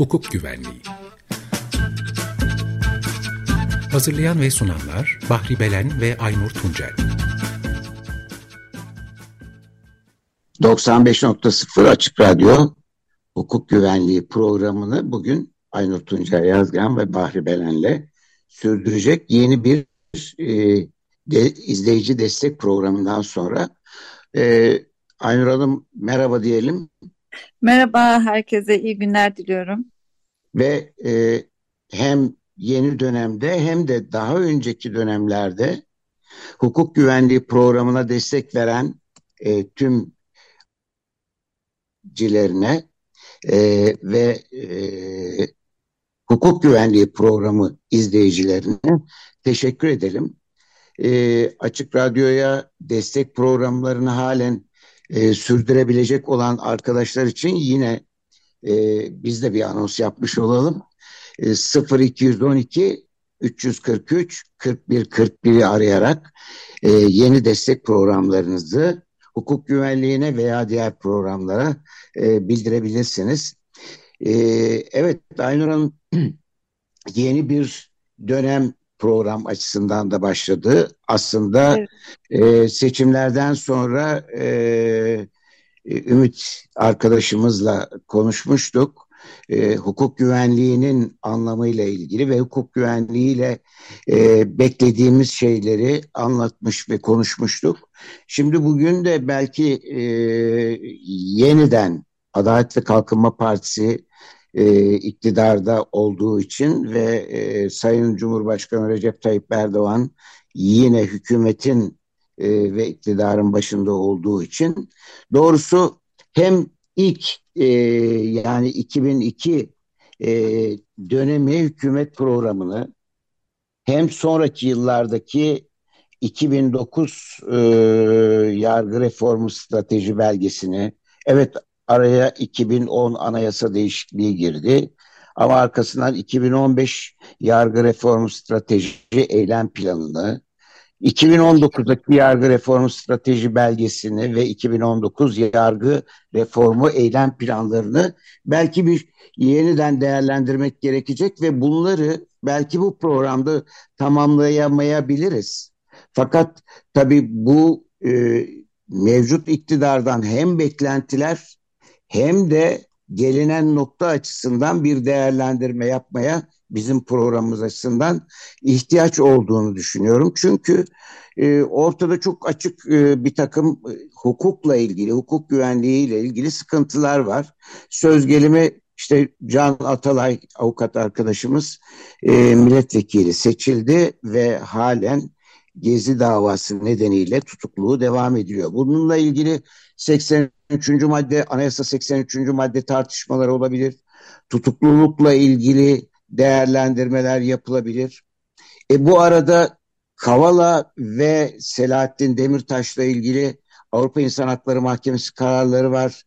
Hukuk Güvenliği Hazırlayan ve sunanlar Bahri Belen ve Aynur Tuncel 95.0 Açık Radyo Hukuk Güvenliği programını bugün Aynur Tuncel Yazgan ve Bahri Belen'le sürdürecek yeni bir e, de, izleyici destek programından sonra e, Aynur Hanım merhaba diyelim. Merhaba, herkese iyi günler diliyorum. Ve e, hem yeni dönemde hem de daha önceki dönemlerde hukuk güvenliği programına destek veren e, tüm cilerine e, ve e, hukuk güvenliği programı izleyicilerine teşekkür edelim. E, Açık Radyo'ya destek programlarını halen e, sürdürebilecek olan arkadaşlar için yine e, biz de bir anons yapmış olalım. E, 0212 343 41 41'i arayarak e, yeni destek programlarınızı hukuk güvenliğine veya diğer programlara e, bildirebilirsiniz. E, evet Aynur Hanım yeni bir dönem program açısından da başladı. Aslında evet. e, seçimlerden sonra e, e, Ümit arkadaşımızla konuşmuştuk. E, hukuk güvenliğinin anlamıyla ilgili ve hukuk güvenliğiyle e, beklediğimiz şeyleri anlatmış ve konuşmuştuk. Şimdi bugün de belki e, yeniden Adalet ve Kalkınma Partisi e, iktidarda olduğu için ve e, Sayın Cumhurbaşkanı Recep Tayyip Erdoğan yine hükümetin e, ve iktidarın başında olduğu için. Doğrusu hem ilk e, yani 2002 e, dönemi hükümet programını hem sonraki yıllardaki 2009 e, yargı reformu strateji belgesini evet araya 2010 anayasa değişikliği girdi ama arkasından 2015 yargı reformu strateji eylem planını 2019'daki yargı reformu strateji belgesini ve 2019 yargı reformu eylem planlarını belki bir yeniden değerlendirmek gerekecek ve bunları belki bu programda tamamlayamayabiliriz. Fakat tabii bu e, mevcut iktidardan hem beklentiler hem de gelinen nokta açısından bir değerlendirme yapmaya bizim programımız açısından ihtiyaç olduğunu düşünüyorum. Çünkü e, ortada çok açık e, bir takım e, hukukla ilgili, hukuk güvenliğiyle ilgili sıkıntılar var. Söz gelimi işte Can Atalay avukat arkadaşımız e, milletvekili seçildi ve halen Gezi davası nedeniyle tutukluğu devam ediyor. Bununla ilgili 83. madde, anayasa 83. madde tartışmaları olabilir. Tutuklulukla ilgili değerlendirmeler yapılabilir. E bu arada Kavala ve Selahattin Demirtaş'la ilgili Avrupa İnsan Hakları Mahkemesi kararları var.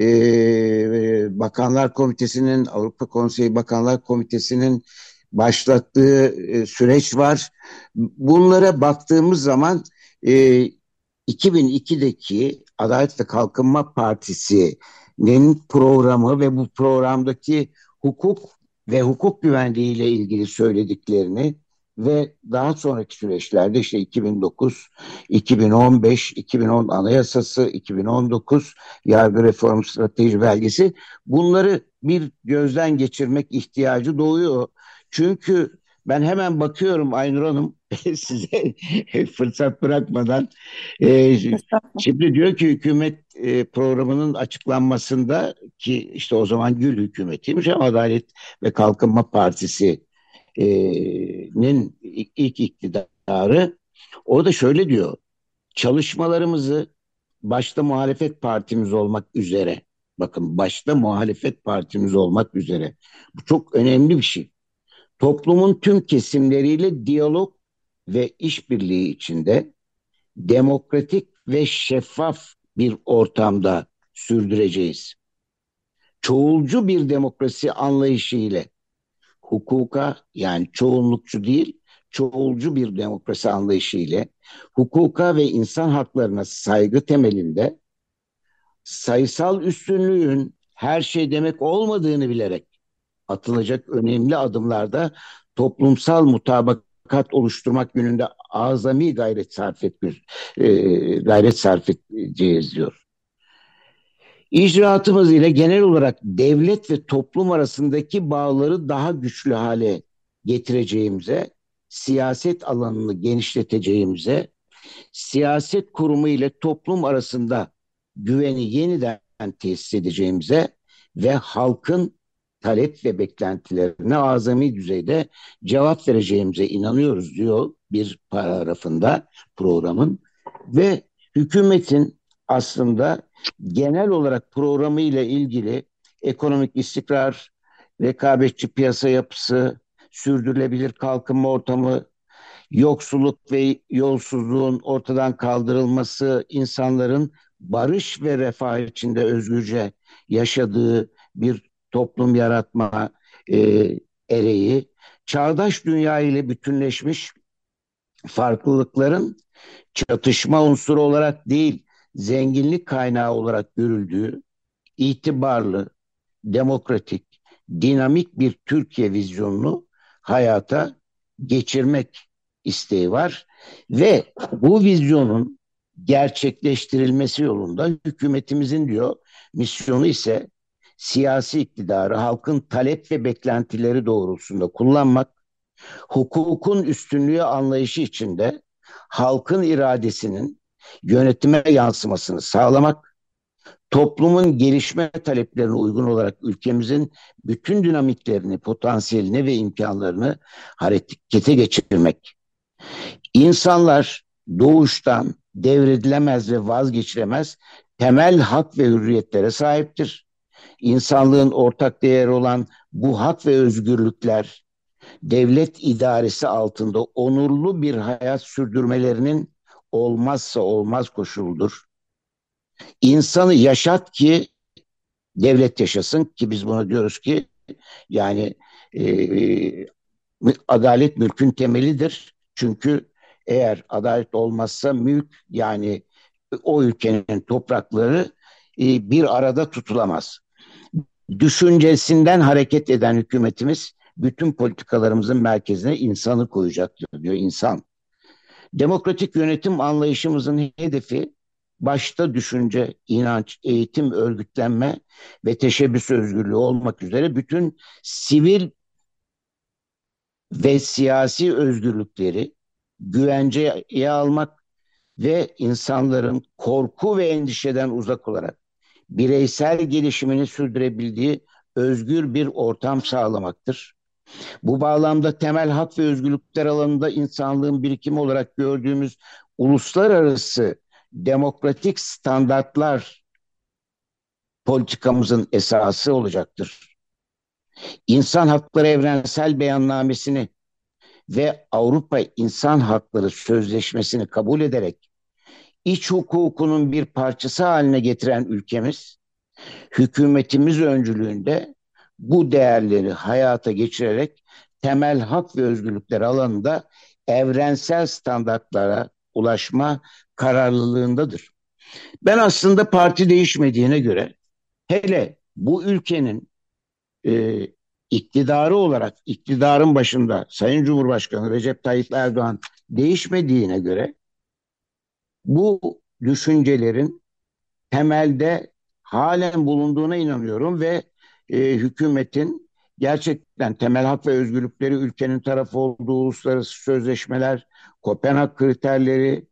Ee, Bakanlar Komitesi'nin, Avrupa Konseyi Bakanlar Komitesi'nin başlattığı e, süreç var. Bunlara baktığımız zaman e, 2002'deki Adalet ve Kalkınma Partisi'nin programı ve bu programdaki hukuk ve hukuk güvenliği ile ilgili söylediklerini ve daha sonraki süreçlerde işte 2009, 2015, 2010 Anayasası, 2019 Yargı Reform Strateji Belgesi bunları bir gözden geçirmek ihtiyacı doğuyor. Çünkü ben hemen bakıyorum Aynur Hanım size fırsat bırakmadan. E, şimdi diyor ki hükümet e, programının açıklanmasında ki işte o zaman Gül hükümetiymiş ama Adalet ve Kalkınma Partisi'nin ilk iktidarı o da şöyle diyor. Çalışmalarımızı başta muhalefet partimiz olmak üzere bakın başta muhalefet partimiz olmak üzere bu çok önemli bir şey. Toplumun tüm kesimleriyle diyalog ve işbirliği içinde demokratik ve şeffaf bir ortamda sürdüreceğiz. Çoğulcu bir demokrasi anlayışı ile hukuka yani çoğunlukçu değil çoğulcu bir demokrasi anlayışı ile hukuka ve insan haklarına saygı temelinde sayısal üstünlüğün her şey demek olmadığını bilerek atılacak önemli adımlarda toplumsal mutabakat oluşturmak yönünde azami gayret sarf etmiş, e, gayret sarf edeceğiz diyor. İcraatımız ile genel olarak devlet ve toplum arasındaki bağları daha güçlü hale getireceğimize, siyaset alanını genişleteceğimize, siyaset kurumu ile toplum arasında güveni yeniden tesis edeceğimize ve halkın talep ve beklentilerine azami düzeyde cevap vereceğimize inanıyoruz diyor bir paragrafında programın. Ve hükümetin aslında genel olarak programı ile ilgili ekonomik istikrar, rekabetçi piyasa yapısı, sürdürülebilir kalkınma ortamı, yoksulluk ve yolsuzluğun ortadan kaldırılması, insanların barış ve refah içinde özgürce yaşadığı bir toplum yaratma e, ereği, çağdaş dünya ile bütünleşmiş farklılıkların çatışma unsuru olarak değil, zenginlik kaynağı olarak görüldüğü itibarlı, demokratik, dinamik bir Türkiye vizyonunu hayata geçirmek isteği var ve bu vizyonun gerçekleştirilmesi yolunda hükümetimizin diyor misyonu ise siyasi iktidarı halkın talep ve beklentileri doğrultusunda kullanmak, hukukun üstünlüğü anlayışı içinde halkın iradesinin yönetime yansımasını sağlamak, toplumun gelişme taleplerine uygun olarak ülkemizin bütün dinamiklerini, potansiyelini ve imkanlarını harekete geçirmek. İnsanlar doğuştan devredilemez ve vazgeçilemez temel hak ve hürriyetlere sahiptir. İnsanlığın ortak değeri olan bu hak ve özgürlükler devlet idaresi altında onurlu bir hayat sürdürmelerinin olmazsa olmaz koşuludur. İnsanı yaşat ki devlet yaşasın ki biz buna diyoruz ki yani e, adalet mülkün temelidir. Çünkü eğer adalet olmazsa mülk yani o ülkenin toprakları e, bir arada tutulamaz. Düşüncesinden hareket eden hükümetimiz bütün politikalarımızın merkezine insanı koyacaktır diyor insan. Demokratik yönetim anlayışımızın hedefi başta düşünce, inanç, eğitim, örgütlenme ve teşebbüs özgürlüğü olmak üzere bütün sivil ve siyasi özgürlükleri güvenceye almak ve insanların korku ve endişeden uzak olarak bireysel gelişimini sürdürebildiği özgür bir ortam sağlamaktır. Bu bağlamda temel hak ve özgürlükler alanında insanlığın birikimi olarak gördüğümüz uluslararası demokratik standartlar politikamızın esası olacaktır. İnsan Hakları Evrensel Beyannamesini ve Avrupa İnsan Hakları Sözleşmesini kabul ederek iç hukukunun bir parçası haline getiren ülkemiz, hükümetimiz öncülüğünde bu değerleri hayata geçirerek temel hak ve özgürlükler alanında evrensel standartlara ulaşma kararlılığındadır. Ben aslında parti değişmediğine göre hele bu ülkenin e, iktidarı olarak iktidarın başında Sayın Cumhurbaşkanı Recep Tayyip Erdoğan değişmediğine göre bu düşüncelerin temelde halen bulunduğuna inanıyorum ve e, hükümetin gerçekten temel hak ve özgürlükleri ülkenin tarafı olduğu uluslararası sözleşmeler, Kopenhag kriterleri,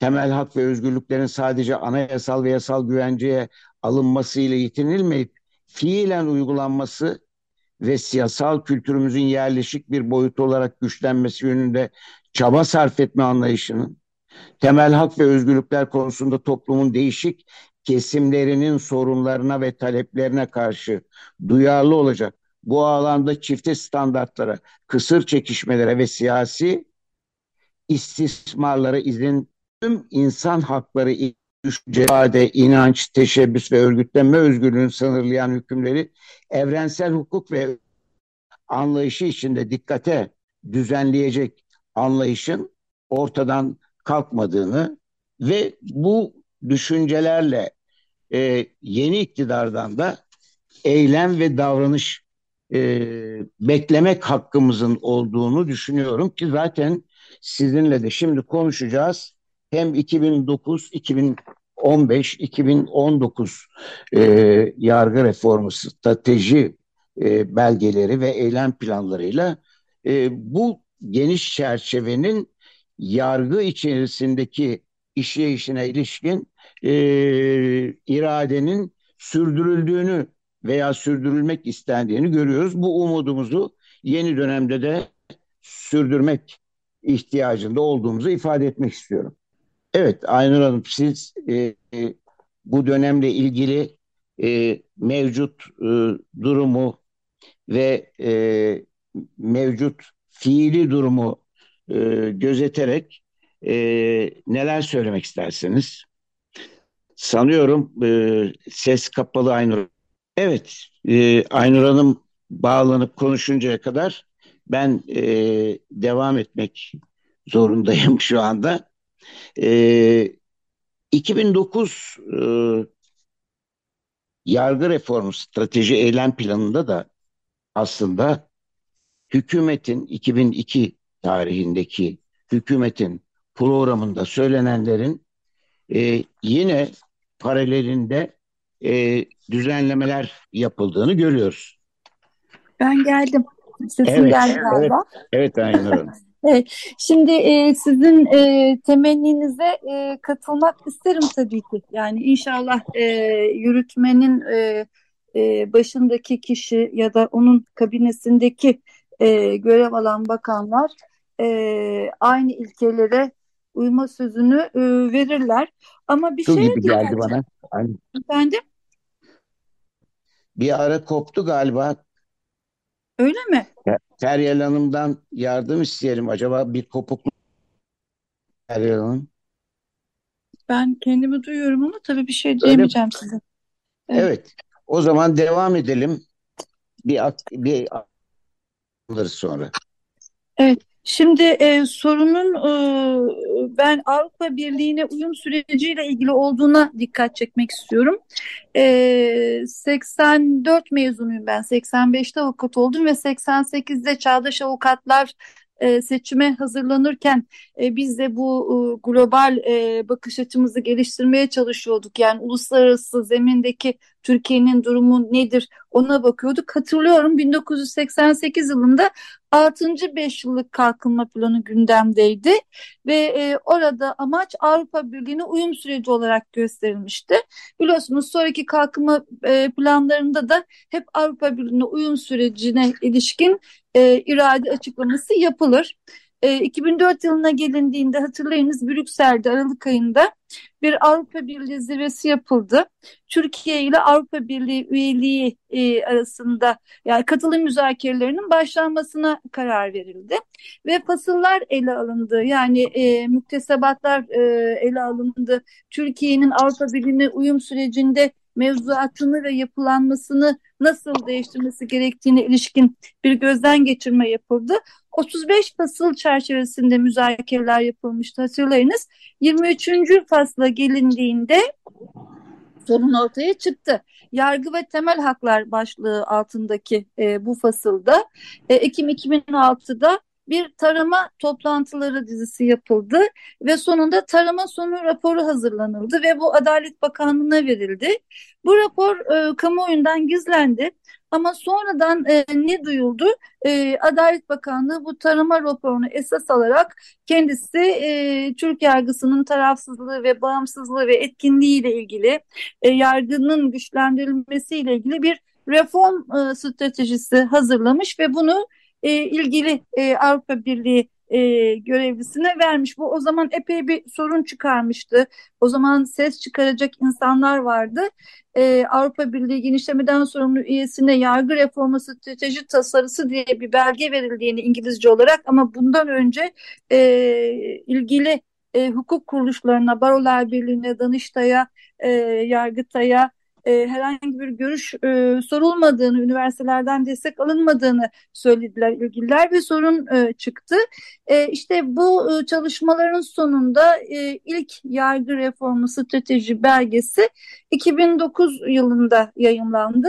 temel hak ve özgürlüklerin sadece anayasal ve yasal güvenceye alınması ile yetinilmeyip fiilen uygulanması ve siyasal kültürümüzün yerleşik bir boyut olarak güçlenmesi yönünde çaba sarf etme anlayışının temel hak ve özgürlükler konusunda toplumun değişik kesimlerinin sorunlarına ve taleplerine karşı duyarlı olacak. Bu alanda çifte standartlara, kısır çekişmelere ve siyasi istismarlara izin tüm insan hakları düşünce, inanç, teşebbüs ve örgütlenme özgürlüğünü sınırlayan hükümleri evrensel hukuk ve anlayışı içinde dikkate düzenleyecek anlayışın ortadan kalkmadığını ve bu düşüncelerle e, yeni iktidardan da eylem ve davranış e, beklemek hakkımızın olduğunu düşünüyorum ki zaten sizinle de şimdi konuşacağız. Hem 2009, 2015, 2019 e, yargı reformu strateji e, belgeleri ve eylem planlarıyla e, bu geniş çerçevenin yargı içerisindeki işleyişine ilişkin e, iradenin sürdürüldüğünü veya sürdürülmek istendiğini görüyoruz. Bu umudumuzu yeni dönemde de sürdürmek ihtiyacında olduğumuzu ifade etmek istiyorum. Evet Aynur Hanım siz e, e, bu dönemle ilgili e, mevcut e, durumu ve e, mevcut fiili durumu e, gözeterek e, neler söylemek istersiniz? Sanıyorum e, ses kapalı Aynur. Evet, e, Aynur Hanım bağlanıp konuşuncaya kadar ben e, devam etmek zorundayım şu anda. E, 2009 e, yargı reformu strateji eylem planında da aslında hükümetin 2002 tarihindeki hükümetin programında söylenenlerin e, yine paralelinde e, düzenlemeler yapıldığını görüyoruz. Ben geldim. Sesim evet, geldi galiba. Evet, evet Aynur Hanım. Evet, şimdi e, sizin e, temenninize e, katılmak isterim tabii ki. Yani inşallah e, yürütmenin e, e, başındaki kişi ya da onun kabinesindeki e, görev alan bakanlar e, aynı ilkelere uyma sözünü e, verirler. Ama bir Şu şey gibi geldi bana. Hani Efendim? bir ara koptu galiba. Öyle mi? Feryal Hanım'dan yardım isteyelim. Acaba bir kopukluk Feryal Hanım. Ben kendimi duyuyorum ama tabii bir şey diyemeyeceğim size. Evet. Evet. O zaman devam edelim. Bir bir alırız sonra. Evet. Şimdi e, sorunun e, ben Avrupa Birliği'ne uyum süreciyle ilgili olduğuna dikkat çekmek istiyorum. E, 84 mezunuyum ben. 85'te avukat oldum ve 88'de Çağdaş Avukatlar e, seçime hazırlanırken e, biz de bu e, global e, bakış açımızı geliştirmeye çalışıyorduk. Yani uluslararası zemindeki Türkiye'nin durumu nedir ona bakıyorduk. Hatırlıyorum 1988 yılında 6. 5 yıllık kalkınma planı gündemdeydi ve e, orada amaç Avrupa Birliği'ne uyum süreci olarak gösterilmişti. Biliyorsunuz sonraki kalkınma e, planlarında da hep Avrupa Birliği'ne uyum sürecine ilişkin e, irade açıklaması yapılır. E, 2004 yılına gelindiğinde hatırlayınız Brüksel'de Aralık ayında bir Avrupa Birliği zirvesi yapıldı. Türkiye ile Avrupa Birliği üyeliği e, arasında yani katılım müzakerelerinin başlanmasına karar verildi ve fasıllar ele alındı. Yani e, müktesebatlar e, ele alındı. Türkiye'nin Avrupa Birliği'ne uyum sürecinde mevzuatını ve yapılanmasını nasıl değiştirmesi gerektiğine ilişkin bir gözden geçirme yapıldı. 35 fasıl çerçevesinde müzakereler yapılmıştı hatırlayınız. 23. fasla gelindiğinde sorun ortaya çıktı. Yargı ve temel haklar başlığı altındaki e, bu fasılda e, Ekim 2006'da bir tarama toplantıları dizisi yapıldı ve sonunda tarama sonu raporu hazırlanıldı ve bu Adalet Bakanlığı'na verildi. Bu rapor e, kamuoyundan gizlendi ama sonradan e, ne duyuldu? E, Adalet Bakanlığı bu tarama raporunu esas alarak kendisi e, Türk yargısının tarafsızlığı ve bağımsızlığı ve etkinliği ile ilgili e, yargının güçlendirilmesi ile ilgili bir reform e, stratejisi hazırlamış ve bunu e, ilgili e, Avrupa Birliği e, görevlisine vermiş. Bu o zaman epey bir sorun çıkarmıştı. O zaman ses çıkaracak insanlar vardı. E, Avrupa Birliği genişlemeden sorumlu üyesine yargı reformu strateji tasarısı diye bir belge verildiğini İngilizce olarak ama bundan önce e, ilgili e, hukuk kuruluşlarına, Barolar Birliği'ne, Danıştay'a, e, Yargıtay'a, e, herhangi bir görüş e, sorulmadığını, üniversitelerden destek alınmadığını söylediler ilgililer ve sorun e, çıktı. E, işte bu e, çalışmaların sonunda e, ilk yargı reformu strateji belgesi 2009 yılında yayınlandı.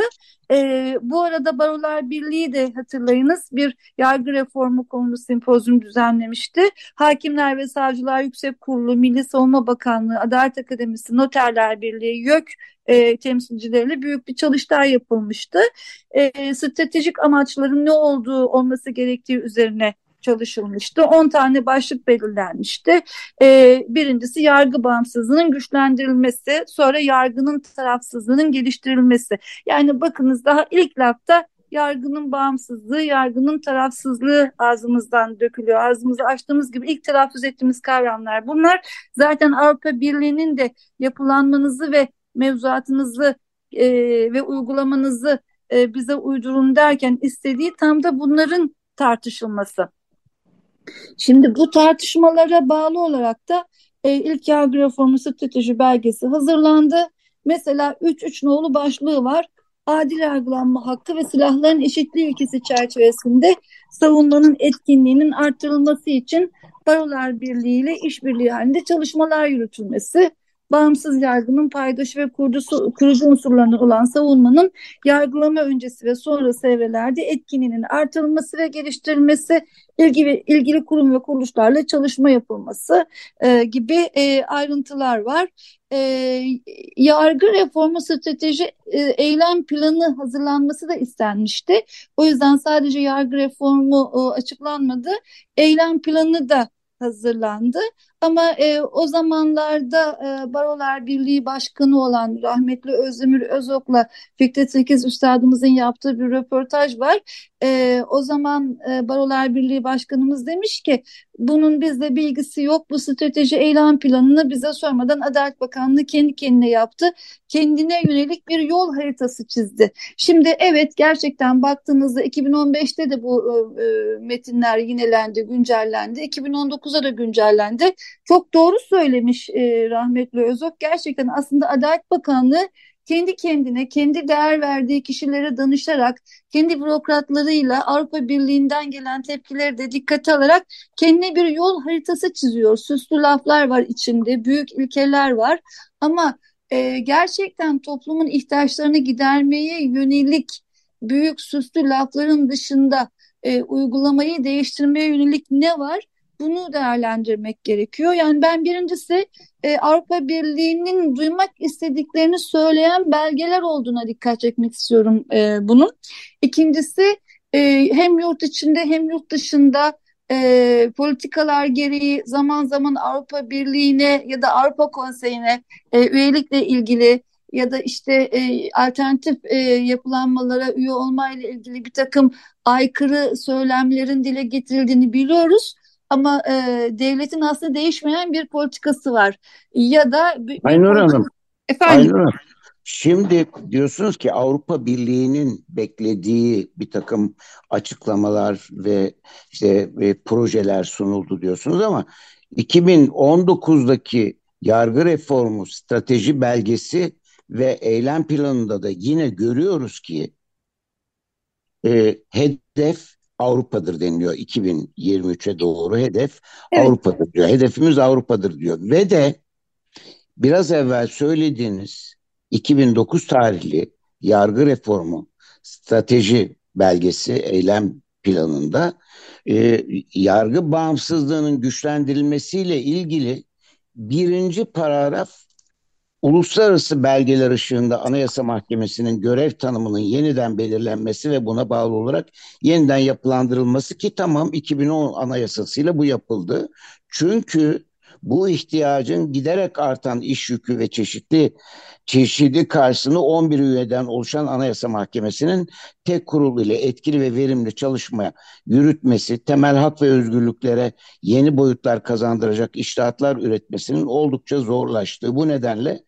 E, bu arada Barolar Birliği de hatırlayınız bir yargı reformu konulu sempozyum düzenlemişti. Hakimler ve Savcılar Yüksek Kurulu, Milli Savunma Bakanlığı, Adalet Akademisi, Noterler Birliği, YÖK e, temsilcileriyle büyük bir çalıştay yapılmıştı. E, stratejik amaçların ne olduğu olması gerektiği üzerine çalışılmıştı. 10 tane başlık belirlenmişti. Ee, birincisi yargı bağımsızlığının güçlendirilmesi, sonra yargının tarafsızlığının geliştirilmesi. Yani bakınız daha ilk lafta yargının bağımsızlığı, yargının tarafsızlığı ağzımızdan dökülüyor. Ağzımızı açtığımız gibi ilk telaffuz ettiğimiz kavramlar bunlar. Zaten Avrupa Birliği'nin de yapılanmanızı ve mevzuatınızı e, ve uygulamanızı e, bize uydurun derken istediği tam da bunların tartışılması. Şimdi bu tartışmalara bağlı olarak da e, ilk yargı reformu strateji belgesi hazırlandı. Mesela 3-3 nolu başlığı var. Adil yargılanma hakkı ve silahların eşitliği ilkesi çerçevesinde savunmanın etkinliğinin artırılması için Barolar Birliği ile işbirliği halinde çalışmalar yürütülmesi, bağımsız yargının paydaşı ve kurucu, kurucu unsurlarından olan savunmanın yargılama öncesi ve sonrası evrelerde etkinliğinin artırılması ve geliştirilmesi, ilgili, ilgili kurum ve kuruluşlarla çalışma yapılması e, gibi e, ayrıntılar var. E, yargı reformu strateji e, eylem planı hazırlanması da istenmişti. O yüzden sadece yargı reformu e, açıklanmadı. Eylem planı da hazırlandı. Ama e, o zamanlarda e, Barolar Birliği Başkanı olan rahmetli Özdemir Özok'la Fikret Sekiz Üstadımızın yaptığı bir röportaj var. E, o zaman e, Barolar Birliği Başkanımız demiş ki bunun bizde bilgisi yok. Bu strateji eylem planını bize sormadan Adalet Bakanlığı kendi kendine yaptı. Kendine yönelik bir yol haritası çizdi. Şimdi evet gerçekten baktığınızda 2015'te de bu e, metinler yinelendi, güncellendi. 2019'a da güncellendi. Çok doğru söylemiş e, rahmetli Özok. Gerçekten aslında Adalet Bakanlığı kendi kendine, kendi değer verdiği kişilere danışarak, kendi bürokratlarıyla Avrupa Birliği'nden gelen tepkileri de dikkate alarak kendine bir yol haritası çiziyor. Süslü laflar var içinde, büyük ilkeler var ama e, gerçekten toplumun ihtiyaçlarını gidermeye yönelik büyük süslü lafların dışında e, uygulamayı değiştirmeye yönelik ne var? Bunu değerlendirmek gerekiyor. Yani ben birincisi e, Avrupa Birliği'nin duymak istediklerini söyleyen belgeler olduğuna dikkat çekmek istiyorum e, bunun. İkincisi e, hem yurt içinde hem yurt dışında e, politikalar gereği zaman zaman Avrupa Birliği'ne ya da Avrupa Konseyi'ne e, üyelikle ilgili ya da işte e, alternatif e, yapılanmalara üye olmayla ilgili bir takım aykırı söylemlerin dile getirildiğini biliyoruz ama e, devletin aslında değişmeyen bir politikası var. Ya da bir, Aynur bir Hanım. Efendim. Aynur Hanım. Şimdi diyorsunuz ki Avrupa Birliği'nin beklediği bir takım açıklamalar ve işte ve projeler sunuldu diyorsunuz ama 2019'daki yargı reformu strateji belgesi ve eylem planında da yine görüyoruz ki e, hedef Avrupa'dır deniliyor 2023'e doğru hedef evet. Avrupa'dır diyor. Hedefimiz Avrupa'dır diyor. Ve de biraz evvel söylediğiniz 2009 tarihli yargı reformu strateji belgesi eylem planında e, yargı bağımsızlığının güçlendirilmesiyle ilgili birinci paragraf uluslararası belgeler ışığında Anayasa Mahkemesi'nin görev tanımının yeniden belirlenmesi ve buna bağlı olarak yeniden yapılandırılması ki tamam 2010 anayasasıyla bu yapıldı. Çünkü bu ihtiyacın giderek artan iş yükü ve çeşitli çeşidi karşısını 11 üyeden oluşan Anayasa Mahkemesi'nin tek kurul ile etkili ve verimli çalışmaya yürütmesi, temel hak ve özgürlüklere yeni boyutlar kazandıracak iştahatlar üretmesinin oldukça zorlaştığı bu nedenle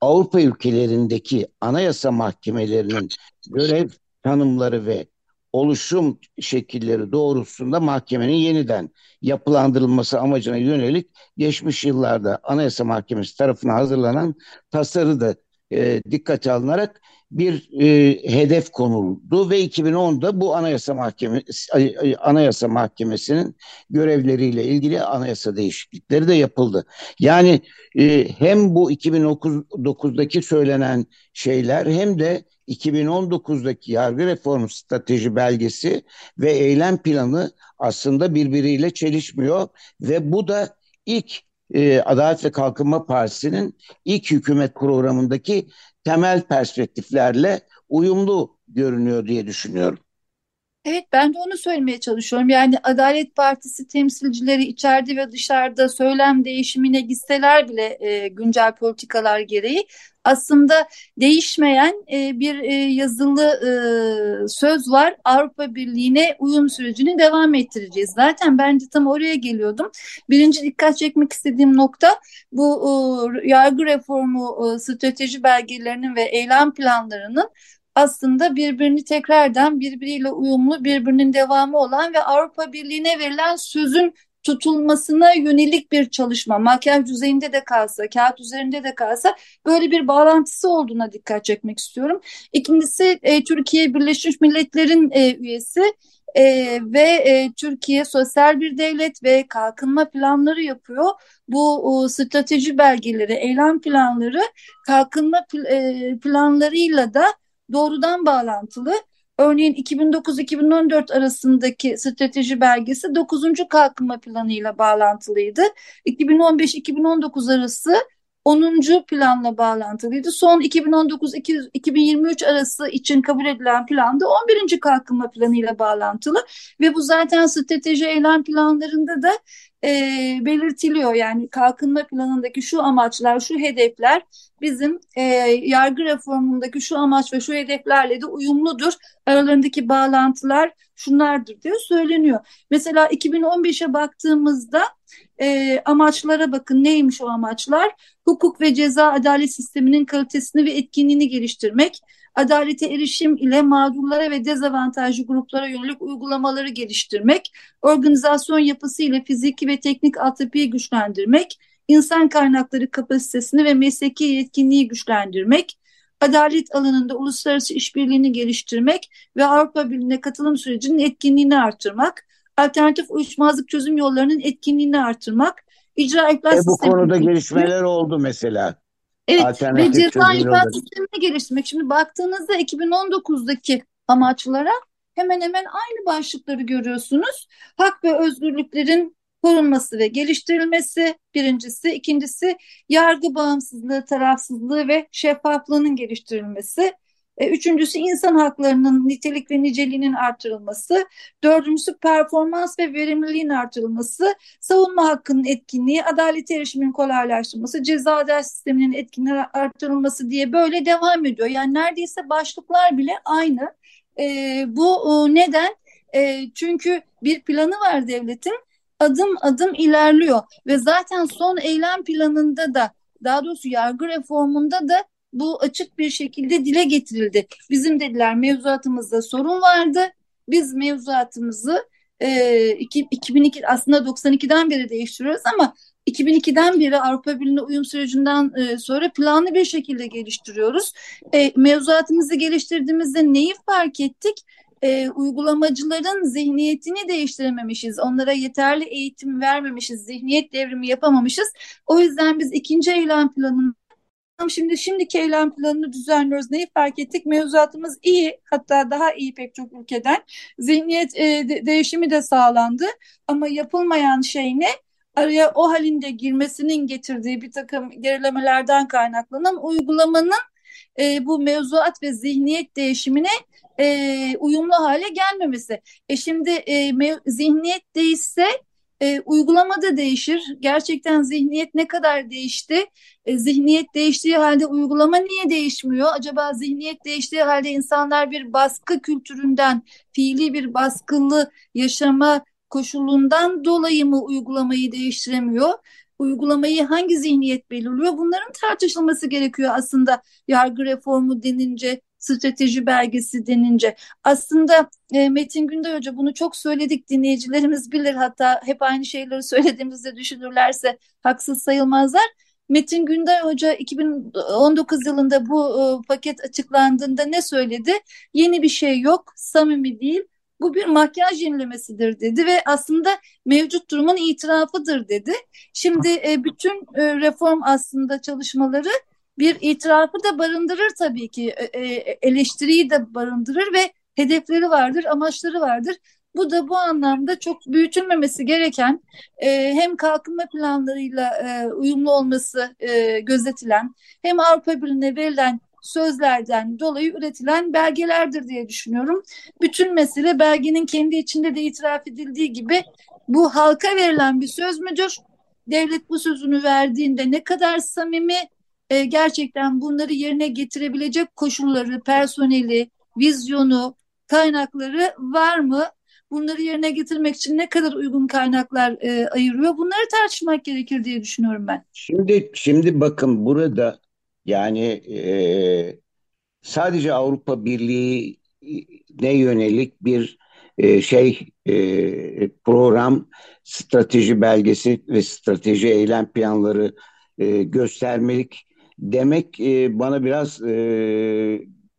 Avrupa ülkelerindeki anayasa mahkemelerinin görev tanımları ve oluşum şekilleri doğrultusunda mahkemenin yeniden yapılandırılması amacına yönelik geçmiş yıllarda Anayasa Mahkemesi tarafından hazırlanan tasarı da e, dikkate alınarak bir e, hedef konuldu ve 2010'da bu Anayasa Mahkemesi Anayasa Mahkemesi'nin görevleriyle ilgili anayasa değişiklikleri de yapıldı. Yani e, hem bu 2009'daki söylenen şeyler hem de 2019'daki yargı reformu strateji belgesi ve eylem planı aslında birbiriyle çelişmiyor ve bu da ilk e, Adalet ve Kalkınma Partisi'nin ilk hükümet programındaki temel perspektiflerle uyumlu görünüyor diye düşünüyorum. Evet ben de onu söylemeye çalışıyorum. Yani Adalet Partisi temsilcileri içeride ve dışarıda söylem değişimine gitseler bile e, güncel politikalar gereği aslında değişmeyen e, bir e, yazılı e, söz var. Avrupa Birliği'ne uyum sürecini devam ettireceğiz. Zaten ben de tam oraya geliyordum. Birinci dikkat çekmek istediğim nokta bu e, yargı reformu e, strateji belgelerinin ve eylem planlarının aslında birbirini tekrardan birbiriyle uyumlu, birbirinin devamı olan ve Avrupa Birliği'ne verilen sözün tutulmasına yönelik bir çalışma, makyaj düzeyinde de kalsa, kağıt üzerinde de kalsa böyle bir bağlantısı olduğuna dikkat çekmek istiyorum. İkincisi e, Türkiye Birleşmiş Milletler'in e, üyesi e, ve e, Türkiye sosyal bir devlet ve kalkınma planları yapıyor. Bu o, strateji belgeleri, eylem planları kalkınma pl e, planlarıyla da doğrudan bağlantılı. Örneğin 2009-2014 arasındaki strateji belgesi 9. kalkınma planıyla bağlantılıydı. 2015-2019 arası 10. planla bağlantılıydı. Son 2019-2023 arası için kabul edilen plan da 11. kalkınma planıyla bağlantılı ve bu zaten strateji eylem planlarında da e, belirtiliyor. Yani kalkınma planındaki şu amaçlar, şu hedefler bizim e, yargı reformundaki şu amaç ve şu hedeflerle de uyumludur. Aralarındaki bağlantılar şunlardır diyor söyleniyor. Mesela 2015'e baktığımızda e, amaçlara bakın neymiş o amaçlar? Hukuk ve ceza adalet sisteminin kalitesini ve etkinliğini geliştirmek, adalete erişim ile mağdurlara ve dezavantajlı gruplara yönelik uygulamaları geliştirmek, organizasyon yapısı ile fiziki ve teknik altyapıyı güçlendirmek, insan kaynakları kapasitesini ve mesleki yetkinliği güçlendirmek, adalet alanında uluslararası işbirliğini geliştirmek ve Avrupa Birliği'ne katılım sürecinin etkinliğini artırmak, alternatif uyuşmazlık çözüm yollarının etkinliğini artırmak, icra iflas e, Bu konuda gelişmeler oldu mesela. Evet ve ceza iflas sistemini geliştirmek. Şimdi baktığınızda 2019'daki amaçlara hemen hemen aynı başlıkları görüyorsunuz. Hak ve özgürlüklerin korunması ve geliştirilmesi birincisi. ikincisi yargı bağımsızlığı, tarafsızlığı ve şeffaflığının geliştirilmesi. E, üçüncüsü insan haklarının nitelik ve niceliğinin artırılması. Dördüncüsü performans ve verimliliğin artırılması. Savunma hakkının etkinliği, adalet erişimin kolaylaştırılması, ceza adalet sisteminin etkinliği artırılması diye böyle devam ediyor. Yani neredeyse başlıklar bile aynı. E, bu e, neden? E, çünkü bir planı var devletin adım adım ilerliyor ve zaten son eylem planında da daha doğrusu yargı reformunda da bu açık bir şekilde dile getirildi. Bizim dediler mevzuatımızda sorun vardı. Biz mevzuatımızı e, 2002 aslında 92'den beri değiştiriyoruz ama 2002'den beri Avrupa Birliği'ne uyum sürecinden e, sonra planlı bir şekilde geliştiriyoruz. E, mevzuatımızı geliştirdiğimizde neyi fark ettik? e, uygulamacıların zihniyetini değiştirememişiz. Onlara yeterli eğitim vermemişiz. Zihniyet devrimi yapamamışız. O yüzden biz ikinci eylem planını Şimdi şimdiki eylem planını düzenliyoruz. Neyi fark ettik? Mevzuatımız iyi, hatta daha iyi pek çok ülkeden. Zihniyet e, de, değişimi de sağlandı. Ama yapılmayan şey ne? Araya o halinde girmesinin getirdiği bir takım gerilemelerden kaynaklanan uygulamanın e, bu mevzuat ve zihniyet değişimine e, uyumlu hale gelmemesi. E şimdi e, zihniyet değişse e, uygulama da değişir. Gerçekten zihniyet ne kadar değişti? E, zihniyet değiştiği halde uygulama niye değişmiyor? Acaba zihniyet değiştiği halde insanlar bir baskı kültüründen, fiili bir baskılı yaşama koşulundan dolayı mı uygulamayı değiştiremiyor? uygulamayı hangi zihniyet belirliyor? Bunların tartışılması gerekiyor aslında yargı reformu denince, strateji belgesi denince. Aslında e, Metin Günday Hoca bunu çok söyledik dinleyicilerimiz bilir hatta hep aynı şeyleri söylediğimizde düşünürlerse haksız sayılmazlar. Metin Gündar Hoca 2019 yılında bu e, paket açıklandığında ne söyledi? Yeni bir şey yok, samimi değil. Bu bir makyaj yenilemesidir dedi ve aslında mevcut durumun itirafıdır dedi. Şimdi e, bütün e, reform aslında çalışmaları bir itirafı da barındırır tabii ki, e, e eleştiriyi de barındırır ve hedefleri vardır, amaçları vardır. Bu da bu anlamda çok büyütülmemesi gereken e, hem kalkınma planlarıyla uyumlu olması gözetilen hem Avrupa Birliği'ne verilen sözlerden dolayı üretilen belgelerdir diye düşünüyorum. Bütün mesele belgenin kendi içinde de itiraf edildiği gibi bu halka verilen bir söz müdür? Devlet bu sözünü verdiğinde ne kadar samimi e, gerçekten bunları yerine getirebilecek koşulları, personeli, vizyonu, kaynakları var mı? bunları yerine getirmek için ne kadar uygun kaynaklar e, ayırıyor? Bunları tartışmak gerekir diye düşünüyorum ben. Şimdi şimdi bakın burada yani e, sadece Avrupa Birliği ne yönelik bir e, şey e, program, strateji belgesi ve strateji eylem planları e, göstermelik demek e, bana biraz e,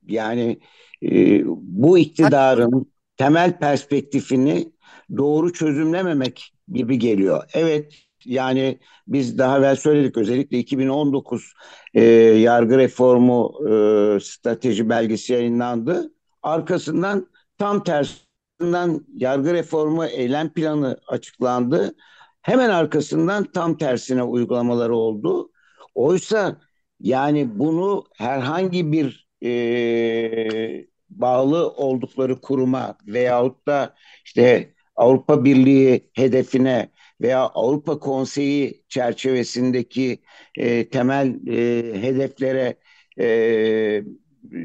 yani e, bu iktidarın temel perspektifini doğru çözümlememek gibi geliyor. Evet yani biz daha evvel söyledik özellikle 2019 e, yargı reformu e, strateji belgesi yayınlandı. Arkasından tam tersinden yargı reformu eylem planı açıklandı. Hemen arkasından tam tersine uygulamaları oldu. Oysa yani bunu herhangi bir e, bağlı oldukları kuruma veyahut da işte Avrupa Birliği hedefine veya Avrupa Konseyi çerçevesindeki e, temel e, hedeflere e,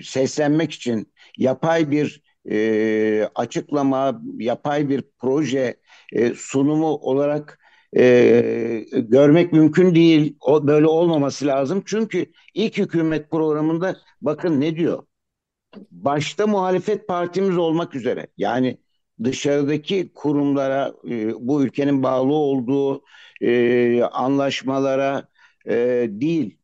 seslenmek için yapay bir e, açıklama, yapay bir proje e, sunumu olarak e, görmek mümkün değil. O böyle olmaması lazım. Çünkü ilk hükümet programında bakın ne diyor? başta muhalefet partimiz olmak üzere yani dışarıdaki kurumlara e, bu ülkenin bağlı olduğu e, anlaşmalara e, değil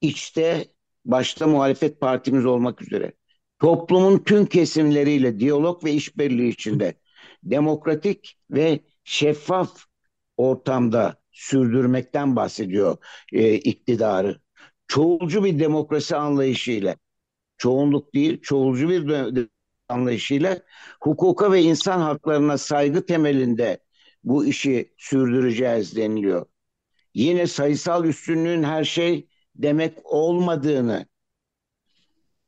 içte başta muhalefet partimiz olmak üzere toplumun tüm kesimleriyle diyalog ve işbirliği içinde demokratik ve şeffaf ortamda sürdürmekten bahsediyor e, iktidarı. Çoğulcu bir demokrasi anlayışıyla çoğunluk değil, çoğulcu bir anlayışıyla hukuka ve insan haklarına saygı temelinde bu işi sürdüreceğiz deniliyor. Yine sayısal üstünlüğün her şey demek olmadığını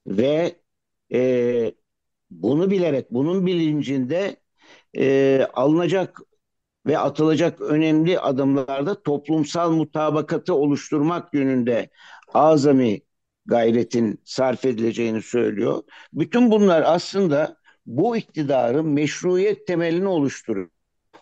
ve e, bunu bilerek, bunun bilincinde e, alınacak ve atılacak önemli adımlarda toplumsal mutabakatı oluşturmak yönünde azami gayretin sarf edileceğini söylüyor. Bütün bunlar aslında bu iktidarın meşruiyet temelini oluşturur.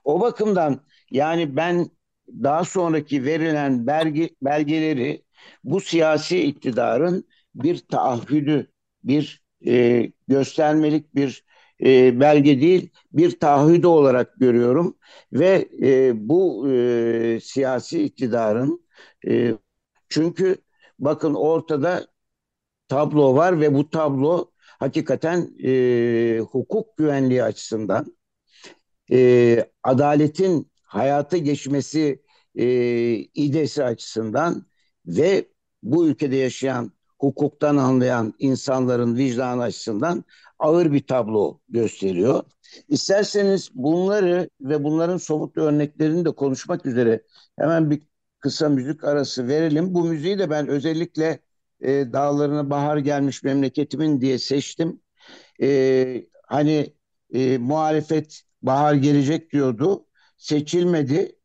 O bakımdan yani ben daha sonraki verilen belge, belgeleri bu siyasi iktidarın bir taahhüdü, bir e, göstermelik bir e, belge değil, bir taahhüdü olarak görüyorum. Ve e, bu e, siyasi iktidarın e, çünkü bakın ortada tablo var ve bu tablo hakikaten e, hukuk güvenliği açısından e, adaletin hayata geçmesi e, idesi açısından ve bu ülkede yaşayan hukuktan anlayan insanların vicdanı açısından ağır bir tablo gösteriyor. İsterseniz bunları ve bunların somut örneklerini de konuşmak üzere hemen bir kısa müzik arası verelim. Bu müziği de ben özellikle e, dağlarına bahar gelmiş memleketimin diye seçtim. E, hani e, muhalefet bahar gelecek diyordu. Seçilmedi.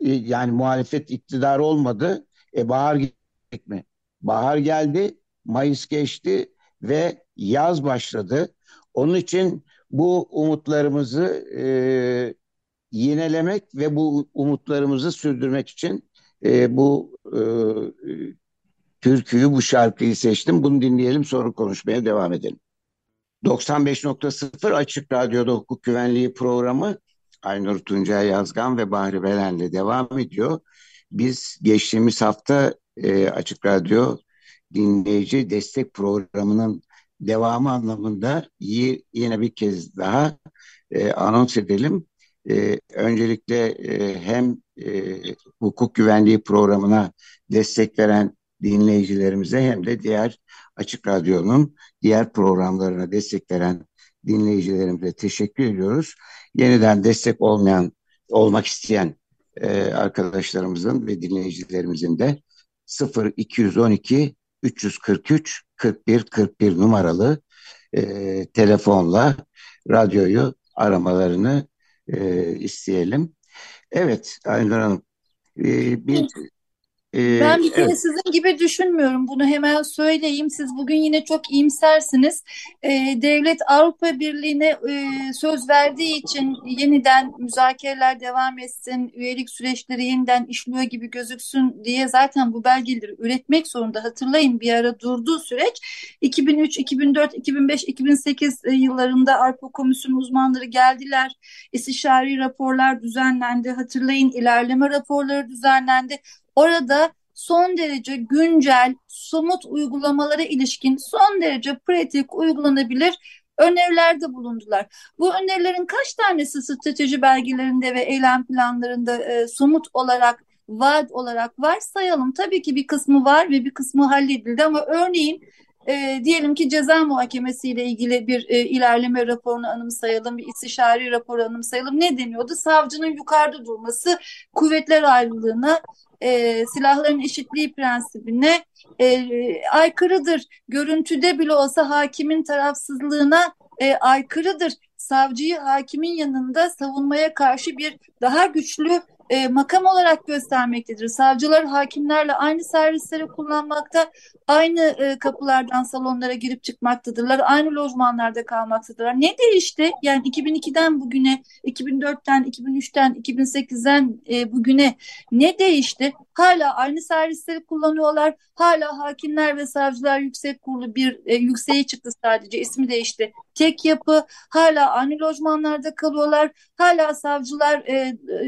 E, yani muhalefet iktidar olmadı. E, bahar gelecek mi? Bahar geldi, Mayıs geçti ve yaz başladı. Onun için bu umutlarımızı e, yinelemek ve bu umutlarımızı sürdürmek için e, bu e, türküyü, bu şarkıyı seçtim. Bunu dinleyelim sonra konuşmaya devam edelim. 95.0 Açık Radyo'da hukuk güvenliği programı Aynur Tuncay Yazgan ve Bahri Belen'le devam ediyor. biz geçtiğimiz hafta e, Açık Radyo dinleyici destek programının devamı anlamında yine bir kez daha e, anons edelim. E, öncelikle e, hem e, hukuk güvenliği programına destek veren dinleyicilerimize hem de diğer Açık Radyo'nun diğer programlarına destek veren dinleyicilerimize teşekkür ediyoruz. Yeniden destek olmayan, olmak isteyen e, arkadaşlarımızın ve dinleyicilerimizin de 0 212 343 41 41 numaralı e, telefonla radyoyu aramalarını e, isteyelim. Evet Aynur Hanım. E, bir ee, ben bir kere evet. sizin gibi düşünmüyorum. Bunu hemen söyleyeyim. Siz bugün yine çok iyimsersiniz. Ee, devlet Avrupa Birliği'ne e, söz verdiği için yeniden müzakereler devam etsin, üyelik süreçleri yeniden işliyor gibi gözüksün diye zaten bu belgeleri üretmek zorunda. Hatırlayın bir ara durduğu süreç 2003, 2004, 2005, 2008 yıllarında Avrupa Komisyonu uzmanları geldiler. İstişari raporlar düzenlendi. Hatırlayın ilerleme raporları düzenlendi. Orada son derece güncel, somut uygulamalara ilişkin son derece pratik, uygulanabilir önerilerde bulundular. Bu önerilerin kaç tanesi strateji belgelerinde ve eylem planlarında e, somut olarak vaat olarak var sayalım. Tabii ki bir kısmı var ve bir kısmı halledildi ama örneğin e, diyelim ki ceza muhakemesiyle ilgili bir e, ilerleme raporunu anımsayalım, bir istişari raporu anımsayalım. Ne deniyordu? Savcının yukarıda durması kuvvetler ayrılığına e, silahların eşitliği prensibine e, aykırıdır. Görüntüde bile olsa hakimin tarafsızlığına e, aykırıdır. Savcıyı hakimin yanında savunmaya karşı bir daha güçlü e, makam olarak göstermektedir. Savcılar hakimlerle aynı servisleri kullanmakta, aynı e, kapılardan salonlara girip çıkmaktadırlar, aynı lojmanlarda kalmaktadırlar. Ne değişti? Yani 2002'den bugüne, 2004'ten, 2003'ten, 2008'den e, bugüne ne değişti? Hala aynı servisleri kullanıyorlar. Hala hakimler ve savcılar yüksek kurulu bir e, yükseğe çıktı sadece. ismi değişti. Tek yapı. Hala aynı lojmanlarda kalıyorlar. Hala savcılar e, e,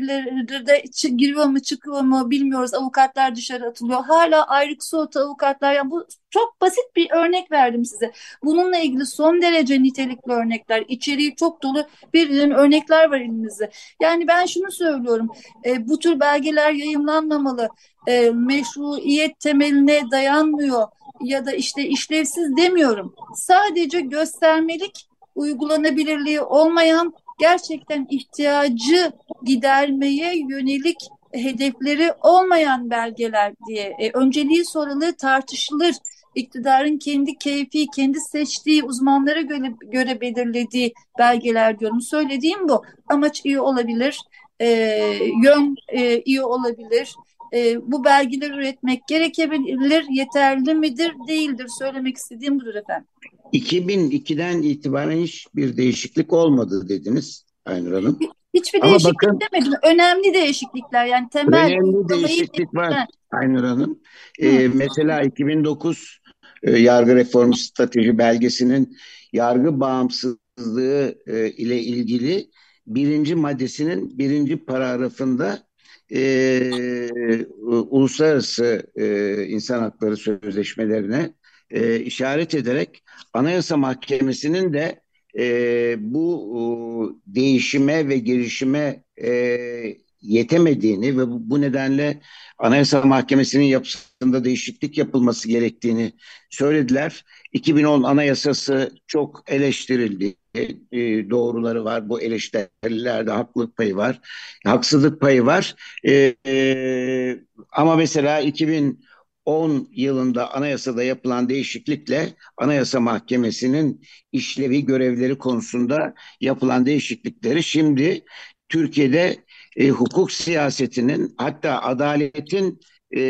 müzakerelerde giriyor mu çıkıyor mu bilmiyoruz. Avukatlar dışarı atılıyor. Hala ayrık soğutu avukatlar. Yani bu çok basit bir örnek verdim size. Bununla ilgili son derece nitelikli örnekler, içeriği çok dolu bir örnekler var elimizde. Yani ben şunu söylüyorum. E, bu tür belgeler yayınlanmamalı. E, meşruiyet temeline dayanmıyor ya da işte işlevsiz demiyorum. Sadece göstermelik uygulanabilirliği olmayan gerçekten ihtiyacı gidermeye yönelik hedefleri olmayan belgeler diye e, önceliği sorulur tartışılır iktidarın kendi keyfi, kendi seçtiği uzmanlara göre, göre belirlediği belgeler diyorum. Söylediğim bu. Amaç iyi olabilir, e, yön e, iyi olabilir. E, bu belgeler üretmek gerekebilir, yeterli midir, değildir. Söylemek istediğim budur efendim. 2002'den itibaren hiçbir değişiklik olmadı dediniz Aynur Hanım. Hiçbir Ama değişiklik bakın, demedim. Önemli değişiklikler yani temel. Önemli değişiklik var Aynur Hanım. Ee, mesela 2009 e, yargı reformu strateji belgesinin yargı bağımsızlığı e, ile ilgili birinci maddesinin birinci paragrafında e, uluslararası e, insan hakları sözleşmelerine e, işaret ederek Anayasa Mahkemesi'nin de e, bu e, değişime ve gelişime e, yetemediğini ve bu, bu nedenle Anayasa Mahkemesi'nin yapısında değişiklik yapılması gerektiğini söylediler. 2010 Anayasası çok eleştirildi. E, doğruları var. Bu eleştirilerde haklılık payı var. Haksızlık payı var. E, e, ama mesela 2010 yılında anayasada yapılan değişiklikle Anayasa Mahkemesi'nin işlevi görevleri konusunda yapılan değişiklikleri şimdi Türkiye'de e, hukuk siyasetinin hatta adaletin e,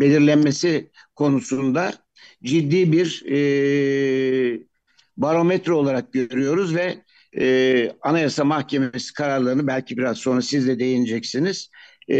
belirlenmesi konusunda ciddi bir e, barometre olarak görüyoruz ve e, Anayasa Mahkemesi kararlarını belki biraz sonra siz de değineceksiniz e,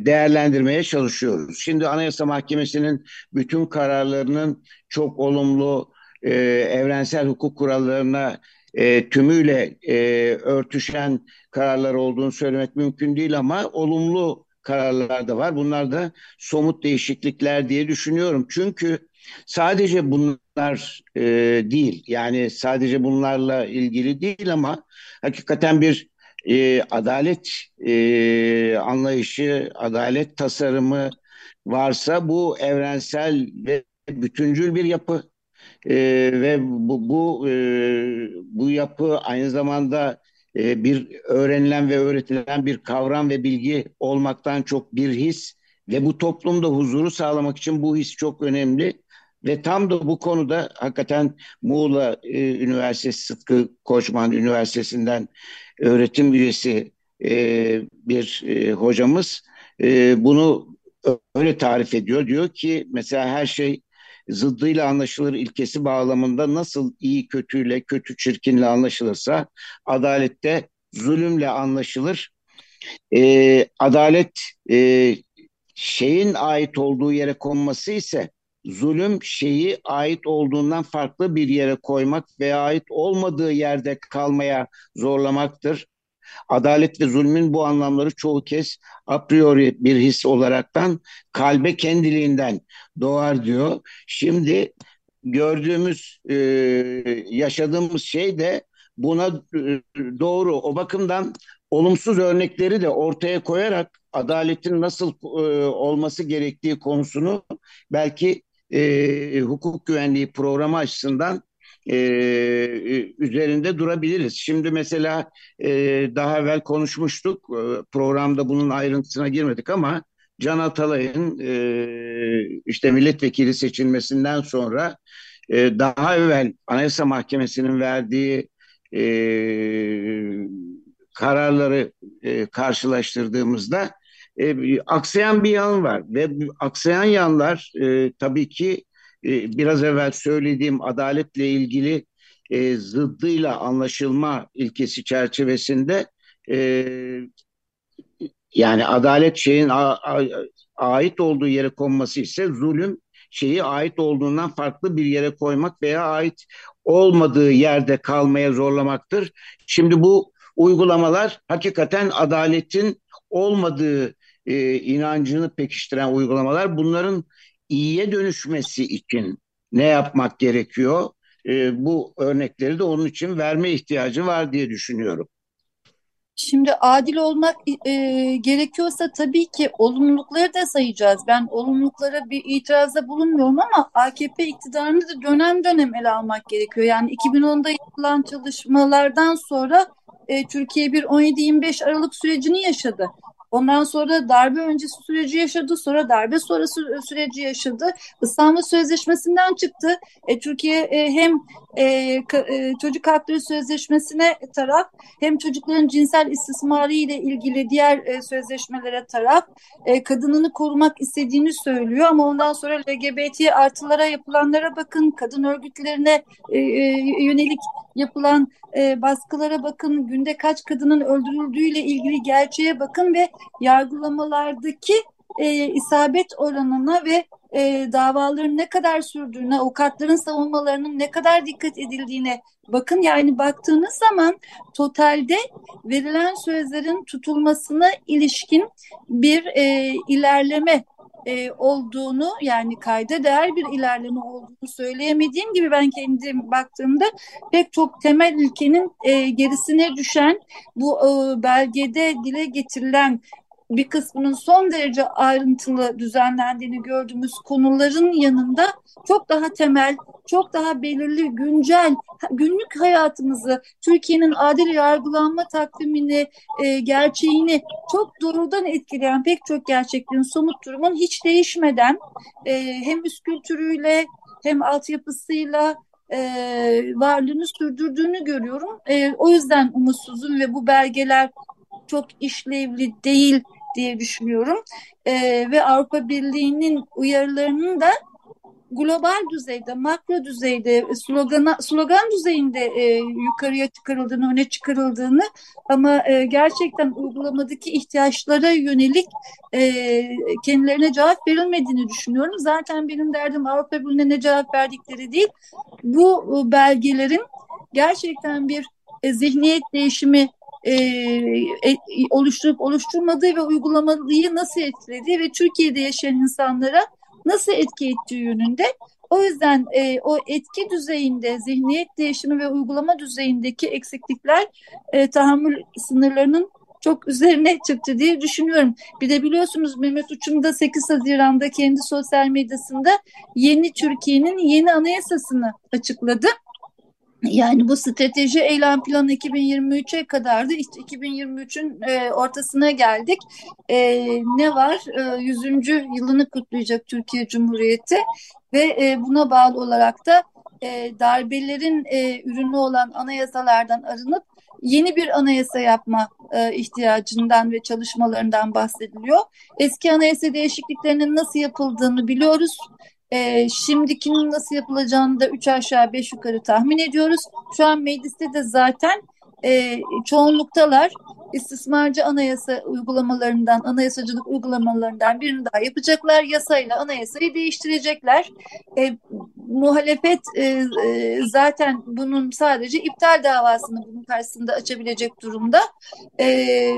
değerlendirmeye çalışıyoruz. Şimdi Anayasa Mahkemesi'nin bütün kararlarının çok olumlu e, evrensel hukuk kurallarına e, tümüyle e, örtüşen kararlar olduğunu söylemek mümkün değil ama olumlu kararlar da var. Bunlar da somut değişiklikler diye düşünüyorum. Çünkü sadece bunlar e, değil yani sadece bunlarla ilgili değil ama hakikaten bir e, adalet e, anlayışı, adalet tasarımı varsa bu evrensel ve bütüncül bir yapı e, ve bu bu, e, bu yapı aynı zamanda e, bir öğrenilen ve öğretilen bir kavram ve bilgi olmaktan çok bir his ve bu toplumda huzuru sağlamak için bu his çok önemli. Ve tam da bu konuda hakikaten Muğla e, Üniversitesi Sıtkı Koçman Üniversitesi'nden öğretim üyesi e, bir e, hocamız e, bunu öyle tarif ediyor. Diyor ki mesela her şey zıddıyla anlaşılır ilkesi bağlamında nasıl iyi kötüyle, kötü çirkinle anlaşılırsa adalette zulümle anlaşılır. E, adalet e, şeyin ait olduğu yere konması ise zulüm şeyi ait olduğundan farklı bir yere koymak veya ait olmadığı yerde kalmaya zorlamaktır. Adalet ve zulmün bu anlamları çoğu kez a priori bir his olaraktan kalbe kendiliğinden doğar diyor. Şimdi gördüğümüz, e, yaşadığımız şey de buna e, doğru. O bakımdan olumsuz örnekleri de ortaya koyarak adaletin nasıl e, olması gerektiği konusunu belki e, hukuk güvenliği programı açısından e, üzerinde durabiliriz. Şimdi mesela e, daha evvel konuşmuştuk, e, programda bunun ayrıntısına girmedik ama Can Atalay'ın e, işte milletvekili seçilmesinden sonra e, daha evvel Anayasa Mahkemesi'nin verdiği e, kararları e, karşılaştırdığımızda e, aksayan bir yan var ve aksayan yanlar e, tabii ki e, biraz evvel söylediğim adaletle ilgili e, zıddıyla anlaşılma ilkesi çerçevesinde e, yani adalet şeyin a, a, ait olduğu yere konması ise zulüm şeyi ait olduğundan farklı bir yere koymak veya ait olmadığı yerde kalmaya zorlamaktır. Şimdi bu uygulamalar hakikaten adaletin olmadığı e, inancını pekiştiren uygulamalar. Bunların iyiye dönüşmesi için ne yapmak gerekiyor? E, bu örnekleri de onun için verme ihtiyacı var diye düşünüyorum. Şimdi adil olmak e, gerekiyorsa tabii ki olumlulukları da sayacağız. Ben olumluluklara bir itirazda bulunmuyorum ama AKP iktidarını da dönem dönem ele almak gerekiyor. Yani 2010'da yapılan çalışmalardan sonra e, Türkiye bir 17-25 Aralık sürecini yaşadı. Ondan sonra darbe öncesi süreci yaşadı, sonra darbe sonrası süreci yaşadı. İstanbul Sözleşmesi'nden çıktı. E, Türkiye e, hem e, e, çocuk hakları sözleşmesine taraf hem çocukların cinsel istismarı ile ilgili diğer e, sözleşmelere taraf e, kadınını korumak istediğini söylüyor. Ama ondan sonra LGBT artılara yapılanlara bakın kadın örgütlerine e, e, yönelik yapılan e, baskılara bakın günde kaç kadının öldürüldüğüyle ilgili gerçeğe bakın ve yargılamalardaki e, isabet oranına ve e, davaların ne kadar sürdüğüne, avukatların savunmalarının ne kadar dikkat edildiğine bakın. Yani baktığınız zaman totalde verilen sözlerin tutulmasına ilişkin bir e, ilerleme e, olduğunu yani kayda değer bir ilerleme olduğunu söyleyemediğim gibi ben kendim baktığımda pek çok temel ilkenin e, gerisine düşen bu e, belgede dile getirilen bir kısmının son derece ayrıntılı düzenlendiğini gördüğümüz konuların yanında çok daha temel, çok daha belirli, güncel, günlük hayatımızı, Türkiye'nin adil yargılanma takvimini, e, gerçeğini çok doğrudan etkileyen pek çok gerçekliğin somut durumun hiç değişmeden e, hem üst kültürüyle hem altyapısıyla e, varlığını sürdürdüğünü görüyorum. E, o yüzden umutsuzum ve bu belgeler çok işlevli değil diye düşünüyorum. E, ve Avrupa Birliği'nin uyarılarının da global düzeyde, makro düzeyde, slogan, slogan düzeyinde e, yukarıya çıkarıldığını, öne çıkarıldığını ama e, gerçekten uygulamadaki ihtiyaçlara yönelik e, kendilerine cevap verilmediğini düşünüyorum. Zaten benim derdim Avrupa Birliği'ne ne cevap verdikleri değil. Bu e, belgelerin gerçekten bir e, zihniyet değişimi e, e, oluşturup oluşturmadığı ve uygulamayı nasıl etkilediği ve Türkiye'de yaşayan insanlara nasıl etki ettiği yönünde. O yüzden e, o etki düzeyinde, zihniyet değişimi ve uygulama düzeyindeki eksiklikler e, tahammül sınırlarının çok üzerine çıktı diye düşünüyorum. Bir de biliyorsunuz Mehmet Uçum da 8 Haziran'da kendi sosyal medyasında yeni Türkiye'nin yeni anayasasını açıkladı. Yani bu strateji eylem planı 2023'e kadardı. İşte 2023'ün e, ortasına geldik. E, ne var? E, 100. yılını kutlayacak Türkiye Cumhuriyeti ve e, buna bağlı olarak da e, darbelerin e, ürünü olan anayasalardan arınıp yeni bir anayasa yapma e, ihtiyacından ve çalışmalarından bahsediliyor. Eski anayasa değişikliklerinin nasıl yapıldığını biliyoruz. E, şimdikinin nasıl yapılacağını da üç aşağı beş yukarı tahmin ediyoruz. Şu an mecliste de zaten e, çoğunluktalar istismarcı anayasa uygulamalarından, anayasacılık uygulamalarından birini daha yapacaklar. Yasayla anayasayı değiştirecekler. E, muhalefet e, e, zaten bunun sadece iptal davasını bunun karşısında açabilecek durumda. E,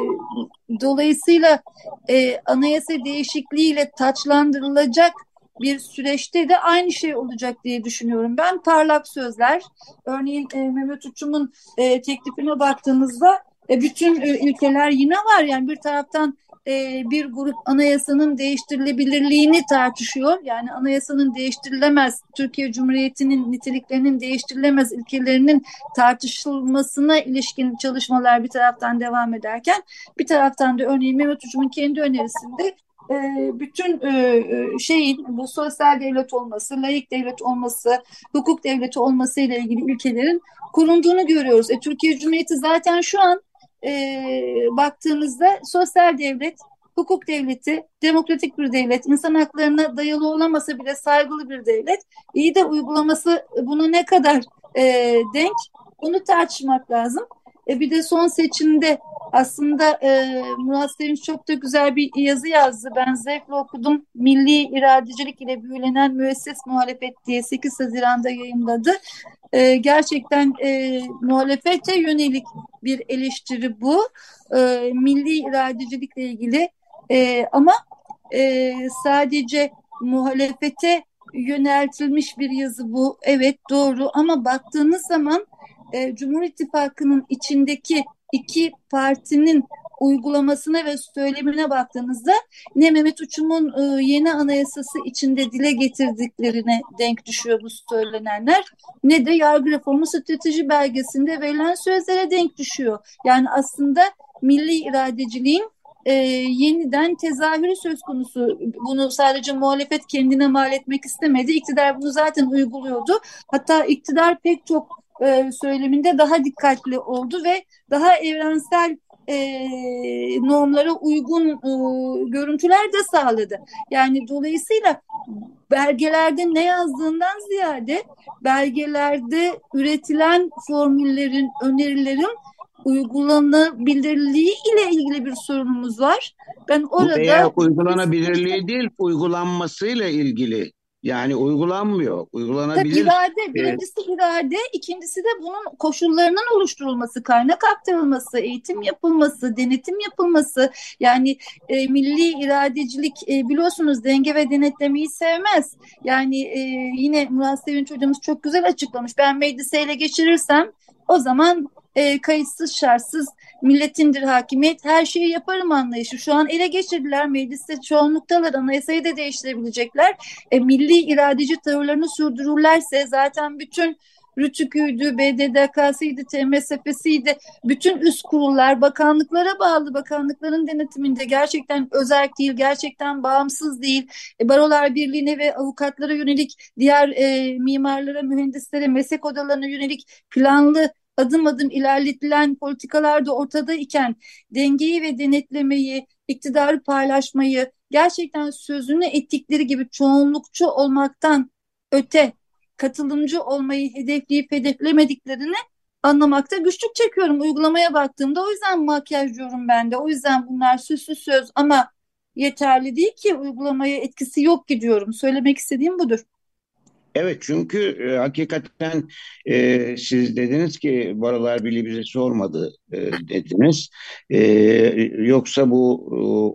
dolayısıyla e, anayasa değişikliğiyle taçlandırılacak bir süreçte de aynı şey olacak diye düşünüyorum. Ben parlak sözler, örneğin e, Mehmet Uçum'un e, teklifine baktığımızda e, bütün e, ülkeler yine var. Yani bir taraftan e, bir grup anayasanın değiştirilebilirliğini tartışıyor. Yani anayasanın değiştirilemez, Türkiye Cumhuriyeti'nin niteliklerinin değiştirilemez ilkelerinin tartışılmasına ilişkin çalışmalar bir taraftan devam ederken bir taraftan da örneğin Mehmet Uçum'un kendi önerisinde e, bütün e, e, şeyin bu sosyal devlet olması, layık devlet olması, hukuk devleti olması ile ilgili ülkelerin kurulduğunu görüyoruz. E, Türkiye Cumhuriyeti zaten şu an e, baktığımızda sosyal devlet, hukuk devleti, demokratik bir devlet, insan haklarına dayalı olamasa bile saygılı bir devlet. İyi de uygulaması buna ne kadar e, denk onu tartışmak lazım. E, bir de son seçimde aslında e, Murat Sevinç çok da güzel bir yazı yazdı. Ben zevkle okudum. Milli iradecilik ile büyülenen müesses muhalefet diye 8 Haziran'da yayınladı. E, gerçekten e, muhalefete yönelik bir eleştiri bu. E, milli iradecilikle ilgili e, ama e, sadece muhalefete yöneltilmiş bir yazı bu. Evet doğru ama baktığınız zaman e, Cumhur İttifakı'nın içindeki iki partinin uygulamasına ve söylemine baktığınızda ne Mehmet Uçum'un e, yeni anayasası içinde dile getirdiklerine denk düşüyor bu söylenenler ne de yargı reformu strateji belgesinde verilen sözlere denk düşüyor. Yani aslında milli iradeciliğin e, yeniden tezahürü söz konusu. Bunu sadece muhalefet kendine mal etmek istemedi. İktidar bunu zaten uyguluyordu. Hatta iktidar pek çok e, söyleminde daha dikkatli oldu ve daha evrensel e, normlara uygun e, görüntüler de sağladı. Yani dolayısıyla belgelerde ne yazdığından ziyade belgelerde üretilen formüllerin, önerilerin uygulanabilirliği ile ilgili bir sorunumuz var. Ben orada... Veya uygulanabilirliği değil, uygulanmasıyla ilgili yani uygulanmıyor. Uygulanabilir. Tabii irade. Birincisi irade. ikincisi de bunun koşullarının oluşturulması, kaynak aktarılması, eğitim yapılması, denetim yapılması. Yani e, milli iradecilik e, biliyorsunuz denge ve denetlemeyi sevmez. Yani e, yine Murat Sevinç hocamız çok güzel açıklamış. Ben meclise ele geçirirsem o zaman e, kayıtsız şartsız milletindir hakimiyet her şeyi yaparım anlayışı. Şu an ele geçirdiler mecliste çoğunluktalar anayasayı da değiştirebilecekler. E, milli iradeci tavırlarını sürdürürlerse zaten bütün Rütükü'ydü, BDDK'sıydı, TMSF'siydi. Bütün üst kurullar bakanlıklara bağlı. Bakanlıkların denetiminde gerçekten özel değil, gerçekten bağımsız değil. E, Barolar Birliği'ne ve avukatlara yönelik diğer e, mimarlara, mühendislere, meslek odalarına yönelik planlı adım adım ilerletilen politikalar da ortada iken dengeyi ve denetlemeyi, iktidarı paylaşmayı gerçekten sözünü ettikleri gibi çoğunlukçu olmaktan öte katılımcı olmayı hedefleyip hedeflemediklerini anlamakta güçlük çekiyorum. Uygulamaya baktığımda o yüzden makyaj diyorum ben de. O yüzden bunlar süslü söz ama yeterli değil ki uygulamaya etkisi yok ki diyorum. Söylemek istediğim budur. Evet çünkü e, hakikaten e, siz dediniz ki Barolar Birliği bize sormadı e, dediniz. E, yoksa bu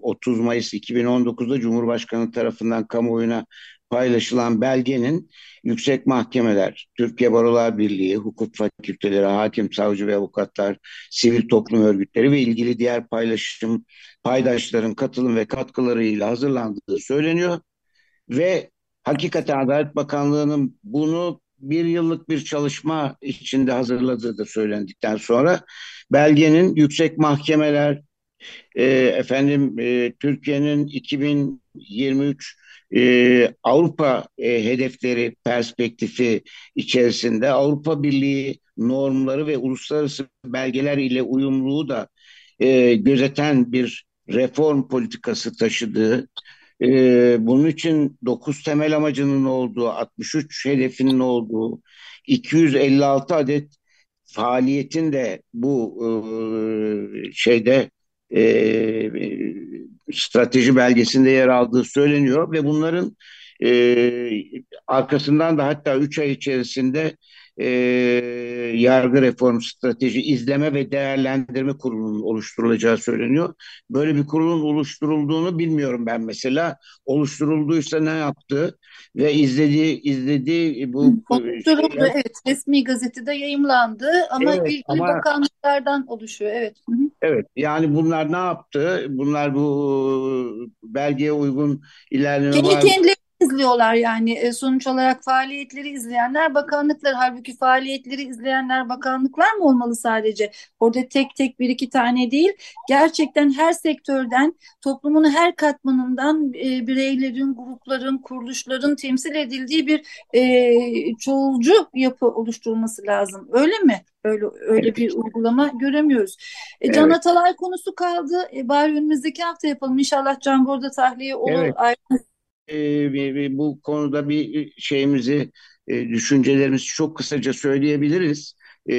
e, 30 Mayıs 2019'da Cumhurbaşkanı tarafından kamuoyuna paylaşılan belgenin yüksek mahkemeler, Türkiye Barolar Birliği, hukuk fakülteleri, hakim, savcı ve avukatlar, sivil toplum örgütleri ve ilgili diğer paylaşım paydaşların katılım ve katkılarıyla hazırlandığı söyleniyor ve hakikaten Adalet Bakanlığı'nın bunu bir yıllık bir çalışma içinde hazırladığı da söylendikten sonra. Belgenin yüksek mahkemeler e, efendim e, Türkiye'nin 2023 e, Avrupa e, hedefleri perspektifi içerisinde Avrupa Birliği normları ve uluslararası belgeler ile uyumluluğu da e, gözeten bir reform politikası taşıdığı ee, bunun için 9 temel amacının olduğu, 63 hedefinin olduğu, 256 adet faaliyetin de bu e, şeyde e, strateji belgesinde yer aldığı söyleniyor ve bunların e, arkasından da hatta 3 ay içerisinde e, yargı reform strateji izleme ve değerlendirme kurulunun oluşturulacağı söyleniyor. Böyle bir kurulun oluşturulduğunu bilmiyorum ben mesela. Oluşturulduysa ne yaptı ve izlediği izlediği bu oluşturuldu şeyler... evet resmi gazetede yayımlandı ama evet, ilgili ama... bakanlıklardan oluşuyor evet. Hı hı. Evet yani bunlar ne yaptı? Bunlar bu belgeye uygun ilerleme Kendi var. kendileri izliyorlar yani e, sonuç olarak faaliyetleri izleyenler bakanlıklar halbuki faaliyetleri izleyenler bakanlıklar mı olmalı sadece orada tek tek bir iki tane değil gerçekten her sektörden toplumun her katmanından e, bireylerin grupların kuruluşların temsil edildiği bir e, çoğulcu yapı oluşturulması lazım öyle mi? Öyle öyle bir uygulama göremiyoruz. E, Can evet. Atalay konusu kaldı. E, bari önümüzdeki hafta yapalım. İnşallah Can Gorda tahliye olur. Evet. Ayrı e, bu konuda bir şeyimizi, e, düşüncelerimizi çok kısaca söyleyebiliriz. E,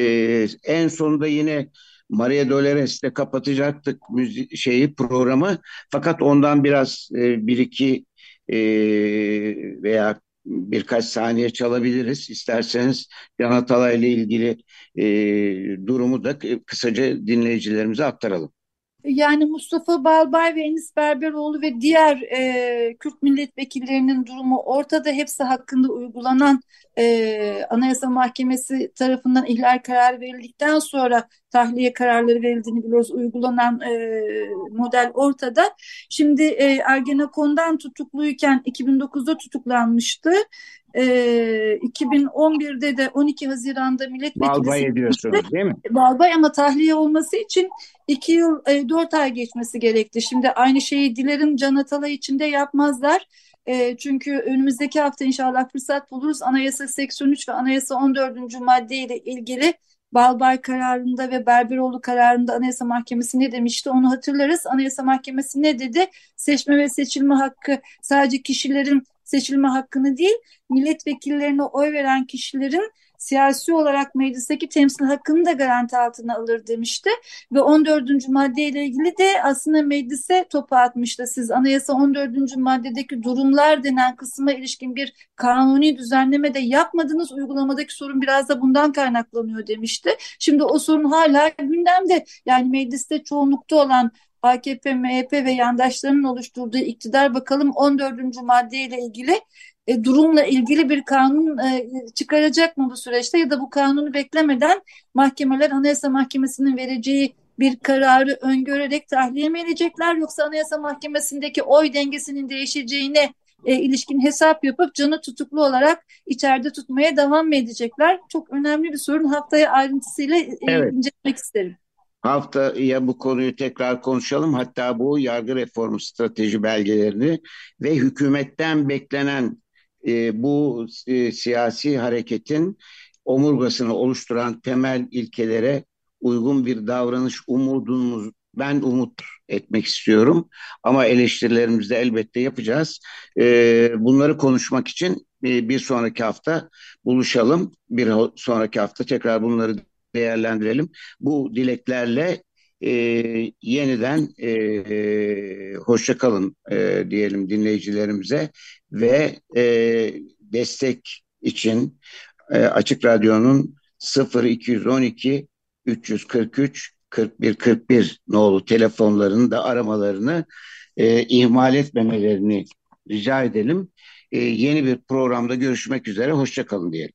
en sonunda yine Maria Dolores'te kapatacaktık müzik şeyi programı. Fakat ondan biraz e, bir iki e, veya birkaç saniye çalabiliriz. İsterseniz Can Atalay ile ilgili e, durumu da kısaca dinleyicilerimize aktaralım. Yani Mustafa Balbay ve Enis Berberoğlu ve diğer e, Kürt milletvekillerinin durumu ortada. Hepsi hakkında uygulanan e, Anayasa Mahkemesi tarafından ihlal kararı verildikten sonra tahliye kararları verildiğini biliyoruz. Uygulanan e, model ortada. Şimdi e, Ergenekon'dan tutukluyken 2009'da tutuklanmıştı. E, 2011'de de 12 Haziran'da milletvekili Balbay ediyorsunuz değil mi? Balbay ama tahliye olması için 2 yıl e, 4 ay geçmesi gerekti. Şimdi aynı şeyi dilerim Can Atalay için de yapmazlar. E, çünkü önümüzdeki hafta inşallah fırsat buluruz. Anayasa 83 ve Anayasa 14. madde ile ilgili Balbay kararında ve Berberoğlu kararında Anayasa Mahkemesi ne demişti onu hatırlarız. Anayasa Mahkemesi ne dedi? Seçme ve seçilme hakkı sadece kişilerin seçilme hakkını değil, milletvekillerine oy veren kişilerin siyasi olarak meclisteki temsil hakkını da garanti altına alır demişti. Ve 14. madde ile ilgili de aslında meclise topu atmıştı. Siz anayasa 14. maddedeki durumlar denen kısma ilişkin bir kanuni düzenleme de yapmadınız. Uygulamadaki sorun biraz da bundan kaynaklanıyor demişti. Şimdi o sorun hala gündemde. Yani mecliste çoğunlukta olan AKP, MHP ve yandaşlarının oluşturduğu iktidar bakalım 14. madde ile ilgili e, durumla ilgili bir kanun e, çıkaracak mı bu süreçte ya da bu kanunu beklemeden mahkemeler Anayasa Mahkemesi'nin vereceği bir kararı öngörerek tahliye mi edecekler yoksa Anayasa Mahkemesi'ndeki oy dengesinin değişeceğine e, ilişkin hesap yapıp canı tutuklu olarak içeride tutmaya devam mı edecekler? Çok önemli bir sorun haftaya ayrıntısıyla e, evet. incelemek isterim. Haftaya bu konuyu tekrar konuşalım. Hatta bu yargı reformu strateji belgelerini ve hükümetten beklenen e, bu e, siyasi hareketin omurgasını oluşturan temel ilkelere uygun bir davranış umudumuz ben umut etmek istiyorum. Ama eleştirilerimizi de elbette yapacağız. E, bunları konuşmak için e, bir sonraki hafta buluşalım. Bir sonraki hafta tekrar bunları değerlendirelim. Bu dileklerle e, yeniden e, e, hoşça kalın e, diyelim dinleyicilerimize ve e, destek için e, Açık Radyo'nun 0212 343 41 41 nolu telefonlarını da aramalarını e, ihmal etmemelerini rica edelim. E, yeni bir programda görüşmek üzere. Hoşçakalın diyelim.